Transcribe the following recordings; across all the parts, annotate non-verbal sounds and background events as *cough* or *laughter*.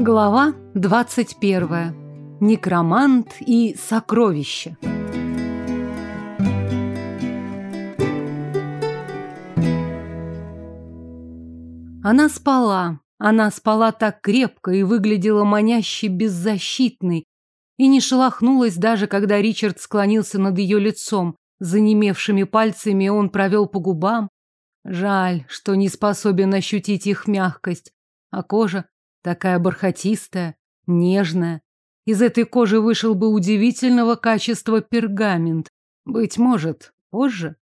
Глава 21. Некромант и сокровище. Она спала. Она спала так крепко и выглядела маняще беззащитной, и не шелохнулась даже, когда Ричард склонился над ее лицом. Занемевшими пальцами он провел по губам. Жаль, что не способен ощутить их мягкость, а кожа Такая бархатистая, нежная. Из этой кожи вышел бы удивительного качества пергамент. Быть может, позже,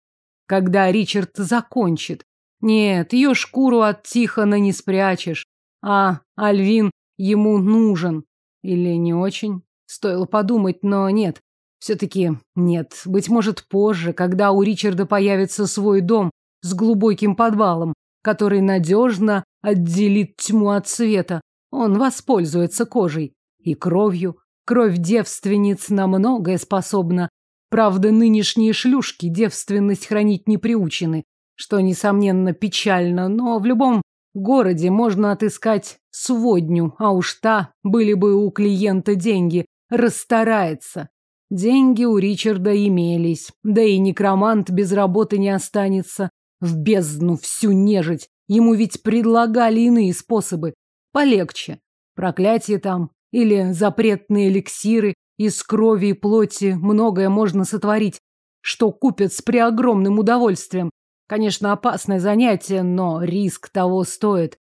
когда Ричард закончит. Нет, ее шкуру от Тихона не спрячешь. А Альвин ему нужен. Или не очень? Стоило подумать, но нет. Все-таки нет. Быть может, позже, когда у Ричарда появится свой дом с глубоким подвалом, который надежно отделит тьму от света. Он воспользуется кожей и кровью. Кровь девственниц на многое способна. Правда, нынешние шлюшки девственность хранить не приучены, что, несомненно, печально, но в любом городе можно отыскать сводню, а уж та, были бы у клиента деньги, расстарается. Деньги у Ричарда имелись, да и некромант без работы не останется. В бездну всю нежить. Ему ведь предлагали иные способы. Полегче. Проклятие там или запретные эликсиры из крови и плоти многое можно сотворить, что купят с преогромным удовольствием. Конечно, опасное занятие, но риск того стоит.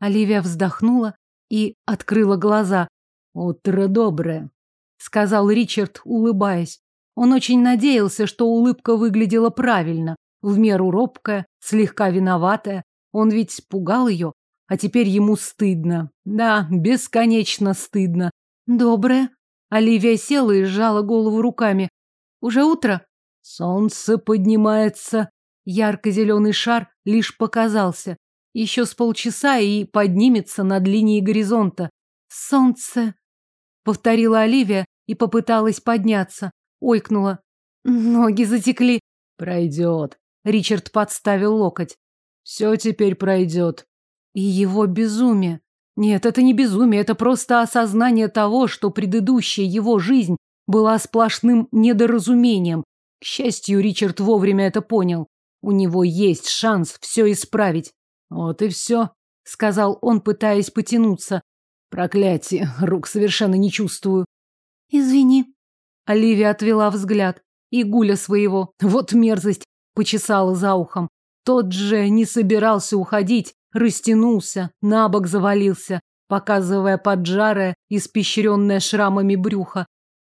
Оливия вздохнула и открыла глаза. «Утро доброе», — сказал Ричард, улыбаясь. Он очень надеялся, что улыбка выглядела правильно, в меру робкая, слегка виноватая. Он ведь пугал ее, а теперь ему стыдно. Да, бесконечно стыдно. Доброе. Оливия села и сжала голову руками. Уже утро? Солнце поднимается. Ярко-зеленый шар лишь показался. Еще с полчаса и поднимется над линией горизонта. Солнце. Повторила Оливия и попыталась подняться. Ойкнула. Ноги затекли. Пройдет. Ричард подставил локоть. Все теперь пройдет. И его безумие. Нет, это не безумие, это просто осознание того, что предыдущая его жизнь была сплошным недоразумением. К счастью, Ричард вовремя это понял. У него есть шанс все исправить. Вот и все, сказал он, пытаясь потянуться. Проклятие, рук совершенно не чувствую. Извини. Оливия отвела взгляд. И Гуля своего, вот мерзость, почесала за ухом. Тот же не собирался уходить, растянулся, на бок завалился, показывая поджарое, испещренное шрамами брюхо,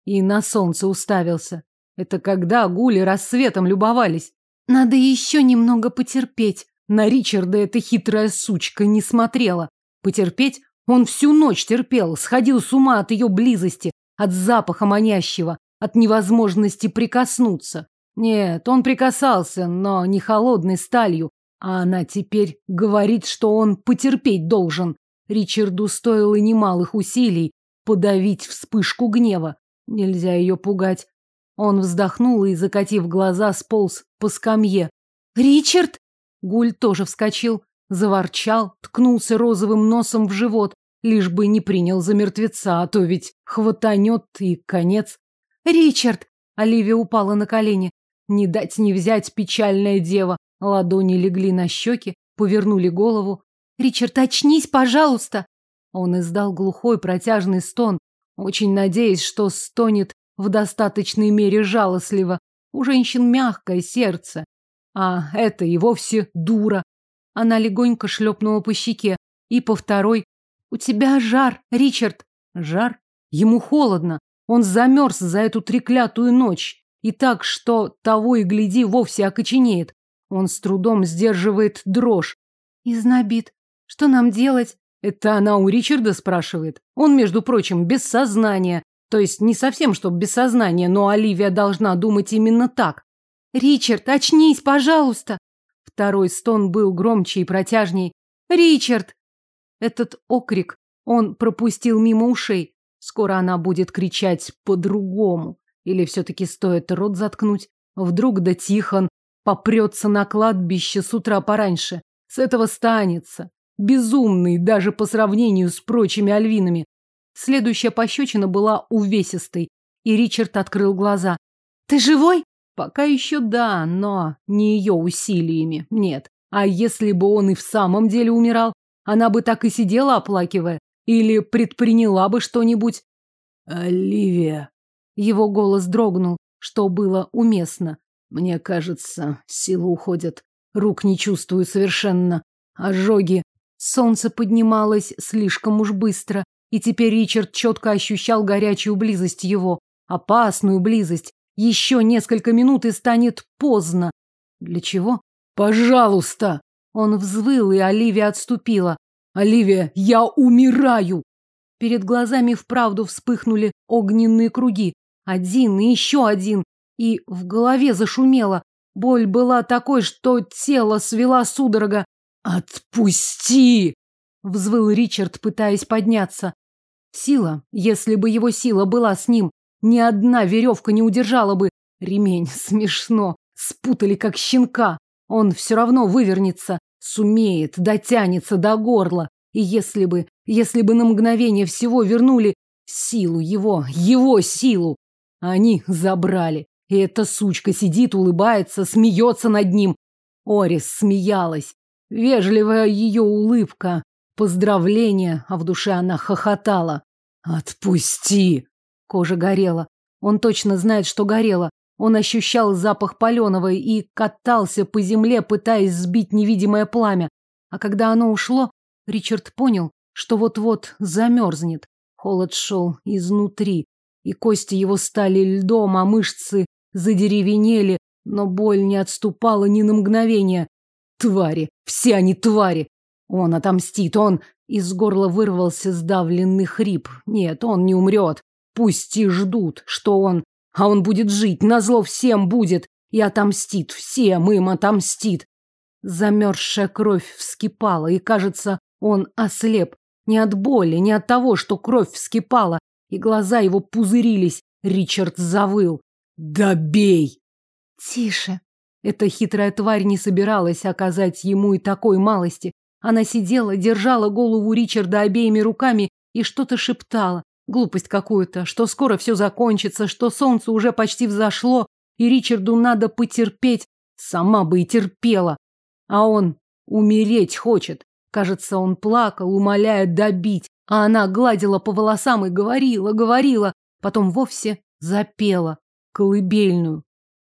и на солнце уставился. Это когда гули рассветом любовались. Надо еще немного потерпеть. На Ричарда эта хитрая сучка не смотрела. Потерпеть? Он всю ночь терпел, сходил с ума от ее близости, от запаха манящего, от невозможности прикоснуться. Нет, он прикасался, но не холодной сталью, а она теперь говорит, что он потерпеть должен. Ричарду стоило немалых усилий подавить вспышку гнева. Нельзя ее пугать. Он вздохнул и, закатив глаза, сполз по скамье. «Ричард!» Гуль тоже вскочил, заворчал, ткнулся розовым носом в живот, лишь бы не принял за мертвеца, а то ведь хватанет и конец. «Ричард!» Оливия упала на колени. Не дать не взять печальная дева. Ладони легли на щеки, повернули голову. «Ричард, очнись, пожалуйста!» Он издал глухой протяжный стон, очень надеясь, что стонет в достаточной мере жалостливо. У женщин мягкое сердце, а это и вовсе дура. Она легонько шлепнула по щеке и по второй. «У тебя жар, Ричард!» «Жар? Ему холодно. Он замерз за эту треклятую ночь. И так, что того и гляди, вовсе окоченеет. Он с трудом сдерживает дрожь. Изнобит. Что нам делать? Это она у Ричарда спрашивает. Он, между прочим, без сознания. То есть не совсем, что без сознания, но Оливия должна думать именно так. Ричард, очнись, пожалуйста. Второй стон был громче и протяжней. Ричард! Этот окрик он пропустил мимо ушей. Скоро она будет кричать по-другому. Или все-таки стоит рот заткнуть? Вдруг да Тихон попрется на кладбище с утра пораньше. С этого станется. безумный даже по сравнению с прочими альвинами. Следующая пощечина была увесистой, и Ричард открыл глаза. «Ты живой?» Пока еще да, но не ее усилиями, нет. А если бы он и в самом деле умирал, она бы так и сидела, оплакивая, или предприняла бы что-нибудь. «Оливия!» Его голос дрогнул, что было уместно. «Мне кажется, силы уходят. Рук не чувствую совершенно. Ожоги. Солнце поднималось слишком уж быстро, и теперь Ричард четко ощущал горячую близость его. Опасную близость. Еще несколько минут и станет поздно. Для чего? «Пожалуйста!» Он взвыл, и Оливия отступила. «Оливия, я умираю!» Перед глазами вправду вспыхнули огненные круги. Один и еще один. И в голове зашумело. Боль была такой, что тело свела судорога. «Отпусти!» — взвыл Ричард, пытаясь подняться. Сила, если бы его сила была с ним, ни одна веревка не удержала бы. Ремень, смешно, спутали как щенка. Он все равно вывернется, сумеет, дотянется до горла. И если бы, если бы на мгновение всего вернули силу его, его силу, они забрали. И эта сучка сидит, улыбается, смеется над ним. Орис смеялась. Вежливая ее улыбка, поздравление, а в душе она хохотала. «Отпусти!» Кожа горела. Он точно знает, что горела. Он ощущал запах паленого и катался по земле, пытаясь сбить невидимое пламя. А когда оно ушло, Ричард понял, что вот-вот замерзнет. Холод шел изнутри, и кости его стали льдом, а мышцы задеревенели, но боль не отступала ни на мгновение. Твари! Все они твари! Он отомстит, он... Из горла вырвался сдавленный хрип. Нет, он не умрет. Пусть и ждут, что он а он будет жить, назло всем будет, и отомстит, всем им отомстит. Замерзшая кровь вскипала, и, кажется, он ослеп. Не от боли, не от того, что кровь вскипала, и глаза его пузырились. Ричард завыл. «Да бей!» «Тише!» Эта хитрая тварь не собиралась оказать ему и такой малости. Она сидела, держала голову Ричарда обеими руками и что-то шептала. Глупость какую-то, что скоро все закончится, что солнце уже почти взошло, и Ричарду надо потерпеть. Сама бы и терпела. А он умереть хочет. Кажется, он плакал, умоляя добить, а она гладила по волосам и говорила, говорила, потом вовсе запела. Колыбельную.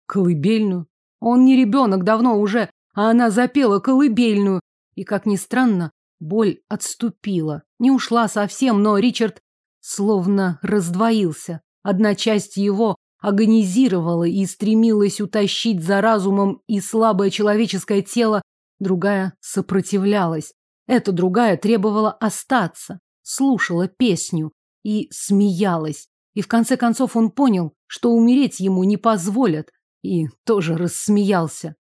Колыбельную? Он не ребенок давно уже, а она запела колыбельную. И, как ни странно, боль отступила. Не ушла совсем, но Ричард словно раздвоился. Одна часть его агонизировала и стремилась утащить за разумом и слабое человеческое тело, другая сопротивлялась. Эта другая требовала остаться, слушала песню и смеялась. И в конце концов он понял, что умереть ему не позволят, и тоже рассмеялся.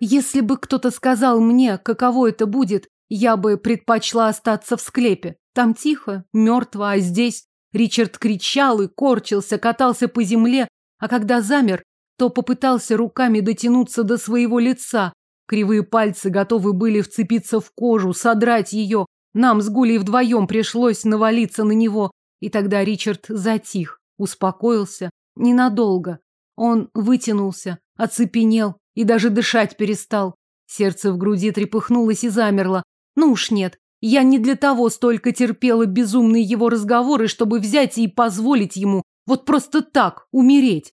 Если бы кто-то сказал мне, каково это будет, я бы предпочла остаться в склепе. Там тихо, мертво, а здесь Ричард кричал и корчился, катался по земле, а когда замер, то попытался руками дотянуться до своего лица. Кривые пальцы готовы были вцепиться в кожу, содрать ее. Нам с Гулей вдвоем пришлось навалиться на него. И тогда Ричард затих, успокоился. Ненадолго. Он вытянулся, оцепенел, и даже дышать перестал. Сердце в груди трепыхнулось и замерло. Ну уж нет, я не для того столько терпела безумные его разговоры, чтобы взять и позволить ему вот просто так умереть.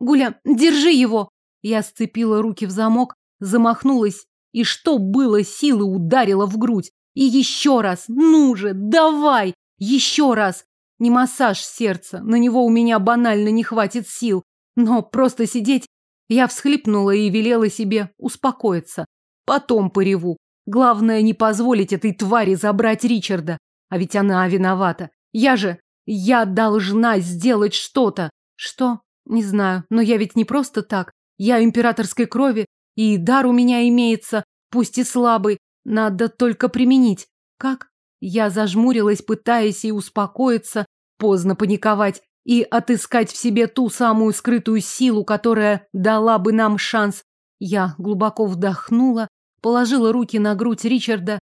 Гуля, держи его! Я сцепила руки в замок, замахнулась и что было силы ударила в грудь. И еще раз, ну же, давай, еще раз. Не массаж сердца, на него у меня банально не хватит сил, но просто сидеть я всхлипнула и велела себе успокоиться. Потом пореву. Главное, не позволить этой твари забрать Ричарда. А ведь она виновата. Я же... Я должна сделать что-то. Что? Не знаю. Но я ведь не просто так. Я императорской крови, и дар у меня имеется, пусть и слабый. Надо только применить. Как? Я зажмурилась, пытаясь и успокоиться. Поздно паниковать. и отыскать в себе ту самую скрытую силу, которая дала бы нам шанс. Я глубоко вдохнула, положила руки на грудь Ричарда.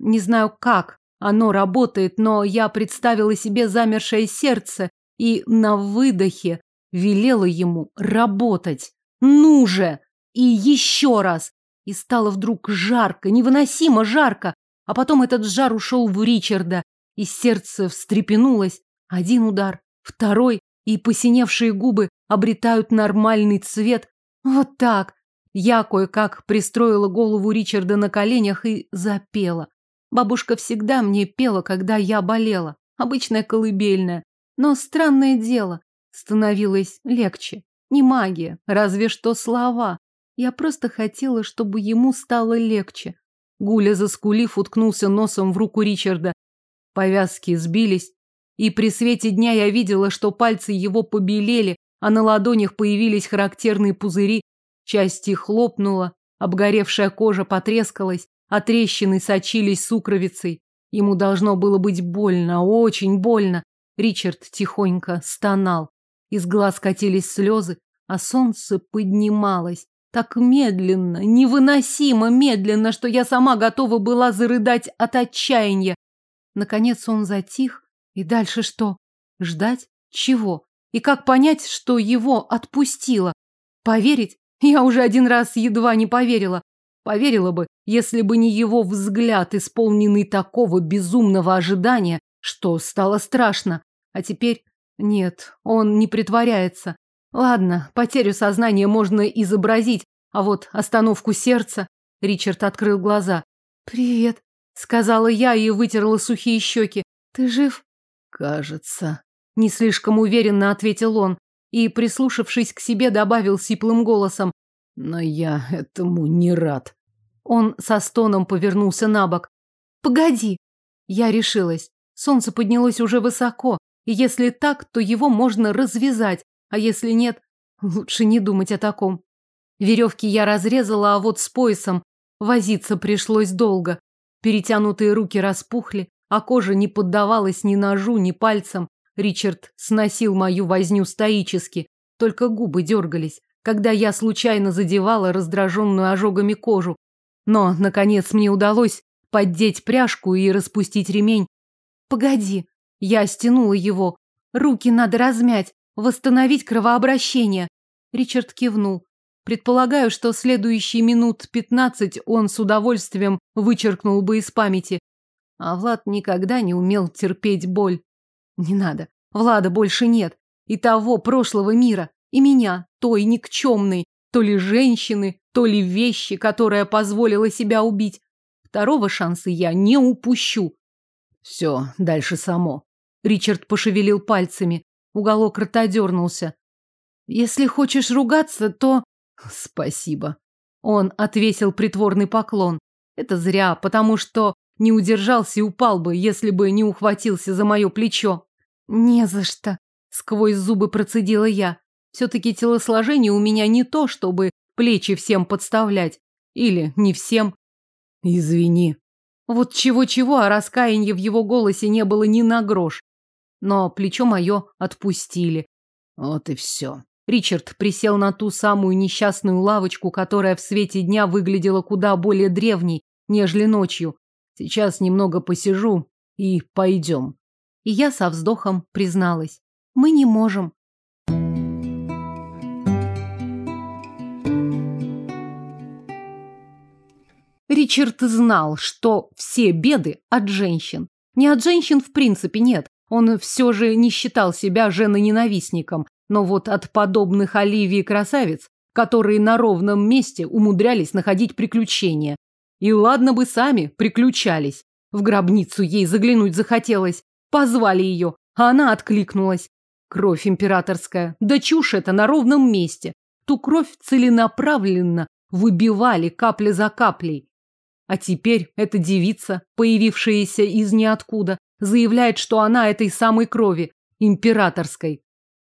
Не знаю, как оно работает, но я представила себе замершее сердце и на выдохе велела ему работать. Ну же! И еще раз! И стало вдруг жарко, невыносимо жарко. А потом этот жар ушел в Ричарда, и сердце встрепенулось. Один удар, второй, и посиневшие губы обретают нормальный цвет. Вот так. Я кое-как пристроила голову Ричарда на коленях и запела. Бабушка всегда мне пела, когда я болела. Обычная колыбельная. Но странное дело, становилось легче. Не магия, разве что слова. Я просто хотела, чтобы ему стало легче. Гуля, заскулив, уткнулся носом в руку Ричарда. Повязки сбились, и при свете дня я видела, что пальцы его побелели, а на ладонях появились характерные пузыри. Часть их хлопнула, обгоревшая кожа потрескалась, а трещины сочились сукровицей. Ему должно было быть больно, очень больно. Ричард тихонько стонал. Из глаз катились слезы, а солнце поднималось. Так медленно, невыносимо медленно, что я сама готова была зарыдать от отчаяния. Наконец он затих. И дальше что? Ждать? Чего? И как понять, что его отпустило? Поверить? Я уже один раз едва не поверила. Поверила бы, если бы не его взгляд, исполненный такого безумного ожидания, что стало страшно. А теперь нет, он не притворяется. Ладно, потерю сознания можно изобразить, а вот остановку сердца... Ричард открыл глаза. «Привет», — сказала я и вытерла сухие щеки. «Ты жив?» «Кажется». Не слишком уверенно ответил он и, прислушавшись к себе, добавил сиплым голосом. «Но я этому не рад». Он со стоном повернулся на бок. «Погоди!» Я решилась. Солнце поднялось уже высоко, если так, то его можно развязать, а если нет, лучше не думать о таком. Веревки я разрезала, а вот с поясом возиться пришлось долго. Перетянутые руки распухли, а кожа не поддавалась ни ножу, ни пальцам. Ричард сносил мою возню стоически, только губы дергались, когда я случайно задевала раздраженную ожогами кожу. Но, наконец, мне удалось поддеть пряжку и распустить ремень. «Погоди!» Я стянула его. «Руки надо размять, восстановить кровообращение!» Ричард кивнул. Предполагаю, что следующие минут пятнадцать он с удовольствием вычеркнул бы из памяти. А Влад никогда не умел терпеть боль. Не надо. Влада больше нет. И того прошлого мира, и меня, той никчемной, то ли женщины, то ли вещи, которая позволила себя убить. Второго шанса я не упущу. Все, дальше само. Ричард пошевелил пальцами. Уголок рта дернулся. Если хочешь ругаться, то... *laughs* Спасибо. Он отвесил притворный поклон. Это зря, потому что не удержался и упал бы, если бы не ухватился за мое плечо. Не за что. Сквозь зубы процедила я. Все-таки телосложение у меня не то, чтобы плечи всем подставлять. Или не всем. Извини. Вот чего-чего, а раскаяния в его голосе не было ни на грош. Но плечо мое отпустили. Вот и все. Ричард присел на ту самую несчастную лавочку, которая в свете дня выглядела куда более древней, нежели ночью. Сейчас немного посижу и пойдем. И я со вздохом призналась. Мы не можем. Ричард знал, что все беды от женщин. Не от женщин в принципе, нет. Он все же не считал себя женоненавистником, но вот от подобных Оливии красавиц, которые на ровном месте умудрялись находить приключения. И ладно бы сами приключались. В гробницу ей заглянуть захотелось. Позвали ее, а она откликнулась. Кровь императорская. Да чушь это на ровном месте. Ту кровь целенаправленно выбивали капля за каплей. А теперь эта девица, появившаяся из ниоткуда, заявляет, что она этой самой крови, императорской.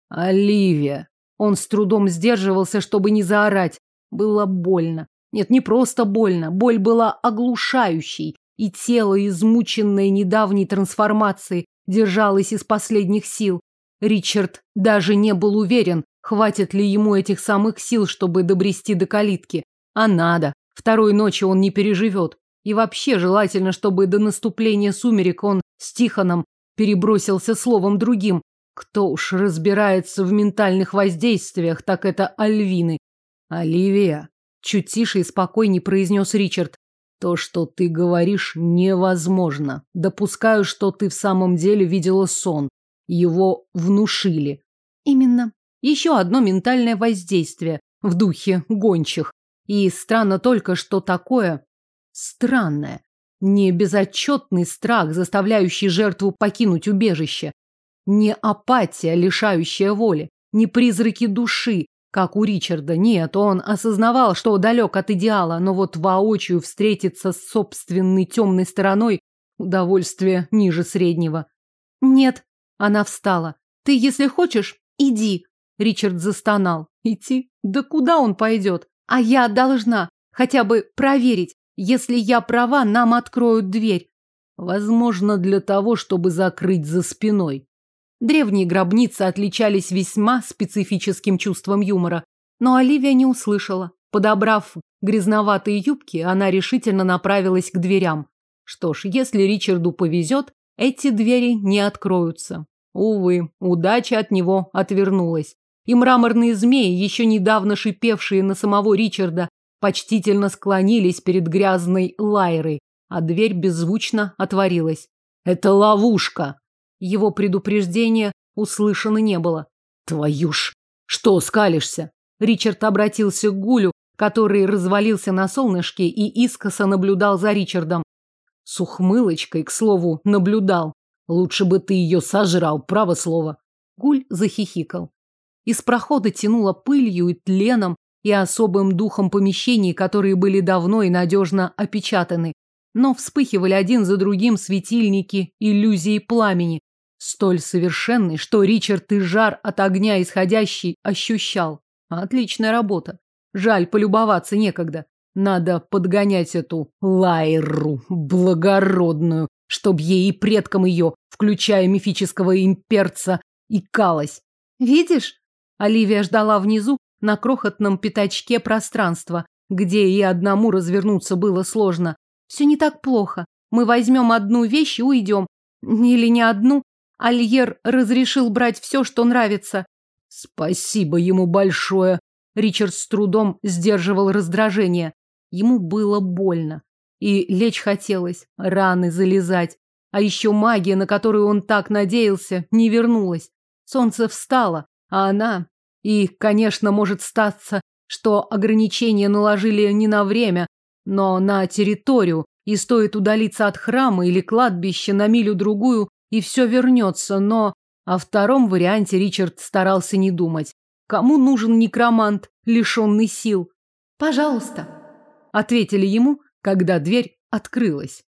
Оливия. Он с трудом сдерживался, чтобы не заорать. Было больно. Нет, не просто больно. Боль была оглушающей, и тело, измученное недавней трансформацией, держалось из последних сил. Ричард даже не был уверен, хватит ли ему этих самых сил, чтобы добрести до калитки. А надо. Второй ночи он не переживет. И вообще желательно, чтобы до наступления сумерек он с Тихоном перебросился словом другим. Кто уж разбирается в ментальных воздействиях, так это Альвины. Оливия, чуть тише и спокойней произнес Ричард. То, что ты говоришь, невозможно. Допускаю, что ты в самом деле видела сон. Его внушили. Именно. Еще одно ментальное воздействие в духе гончих. И странно только, что такое странное. Не безотчетный страх, заставляющий жертву покинуть убежище. Не апатия, лишающая воли. Не призраки души, как у Ричарда. Нет, он осознавал, что далек от идеала, но вот воочию встретиться с собственной темной стороной удовольствие ниже среднего. Нет, она встала. Ты, если хочешь, иди. Ричард застонал. Идти? Да куда он пойдет? А я должна хотя бы проверить. Если я права, нам откроют дверь. Возможно, для того, чтобы закрыть за спиной. Древние гробницы отличались весьма специфическим чувством юмора, но Оливия не услышала. Подобрав грязноватые юбки, она решительно направилась к дверям. Что ж, если Ричарду повезет, эти двери не откроются. Увы, удача от него отвернулась. И мраморные змеи, еще недавно шипевшие на самого Ричарда, почтительно склонились перед грязной Лайрой, а дверь беззвучно отворилась. «Это ловушка!» Его предупреждения услышано не было. «Твою ж! Что скалишься?» Ричард обратился к Гулю, который развалился на солнышке и искоса наблюдал за Ричардом. С ухмылочкой, к слову, наблюдал. Лучше бы ты ее сожрал, право слово. Гуль захихикал. Из прохода тянуло пылью и тленом, и особым духом помещений, которые были давно и надежно опечатаны. Но вспыхивали один за другим светильники иллюзии пламени, столь совершенный, что Ричард и жар от огня исходящий ощущал. Отличная работа. Жаль, полюбоваться некогда. Надо подгонять эту лайру благородную, чтоб ей и предкам ее, включая мифического имперца, икалось. Видишь? Оливия ждала внизу, на крохотном пятачке пространства, где и одному развернуться было сложно. Все не так плохо. Мы возьмем одну вещь и уйдем. Или не одну. Альер разрешил брать все, что нравится. Спасибо ему большое. Ричард с трудом сдерживал раздражение. Ему было больно. И лечь хотелось, раны залезать. А еще магия, на которую он так надеялся, не вернулась. Солнце встало, а она и, конечно, может статься, что ограничения наложили не на время, но на территорию, и стоит удалиться от храма или кладбища на милю-другую, и все вернется, но о втором варианте Ричард старался не думать. Кому нужен некромант, лишенный сил? «Пожалуйста», — ответили ему, когда дверь открылась.